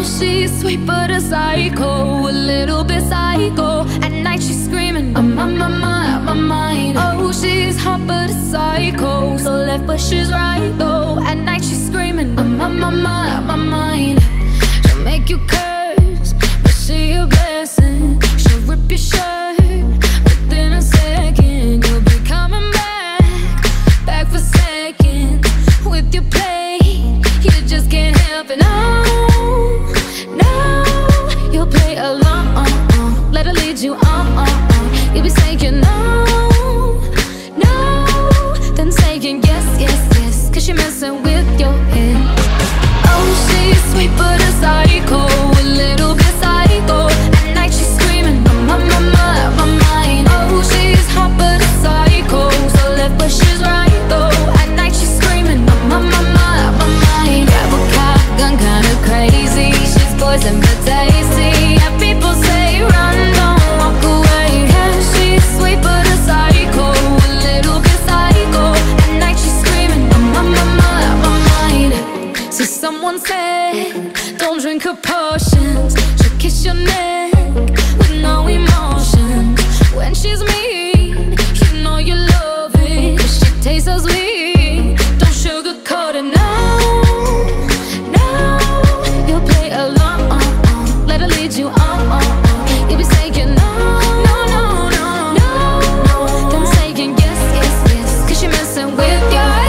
Oh, she's sweet but a psycho, a little bit psycho. At night she's screaming, I'm on my mind, my mind. Oh, she's hot but a psycho, so left but she's right though. At night she's screaming, I'm on my mind, my mind. She'll make you curse, but she a blessing. She'll rip your shirt within a second. You'll be coming back, back for seconds with your play. You just can't help it. No, you're messing with your head. Oh, she's sweet but a someone said, don't drink her potions. She'll kiss your neck with no emotion. When she's mean, you know you love it. 'Cause she tastes so sweet. Don't sugarcoat it, no, no. You'll play along. Let her lead you on. You'll be saying no, no, no, no, no. Then saying yes, yes, yes. Cause messing with your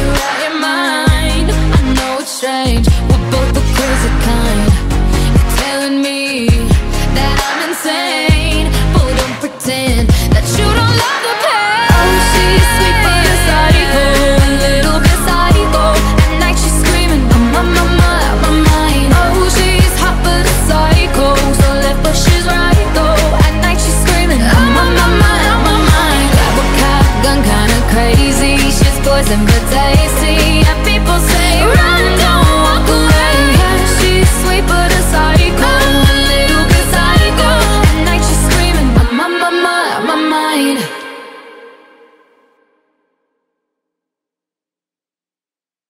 Out always some good days.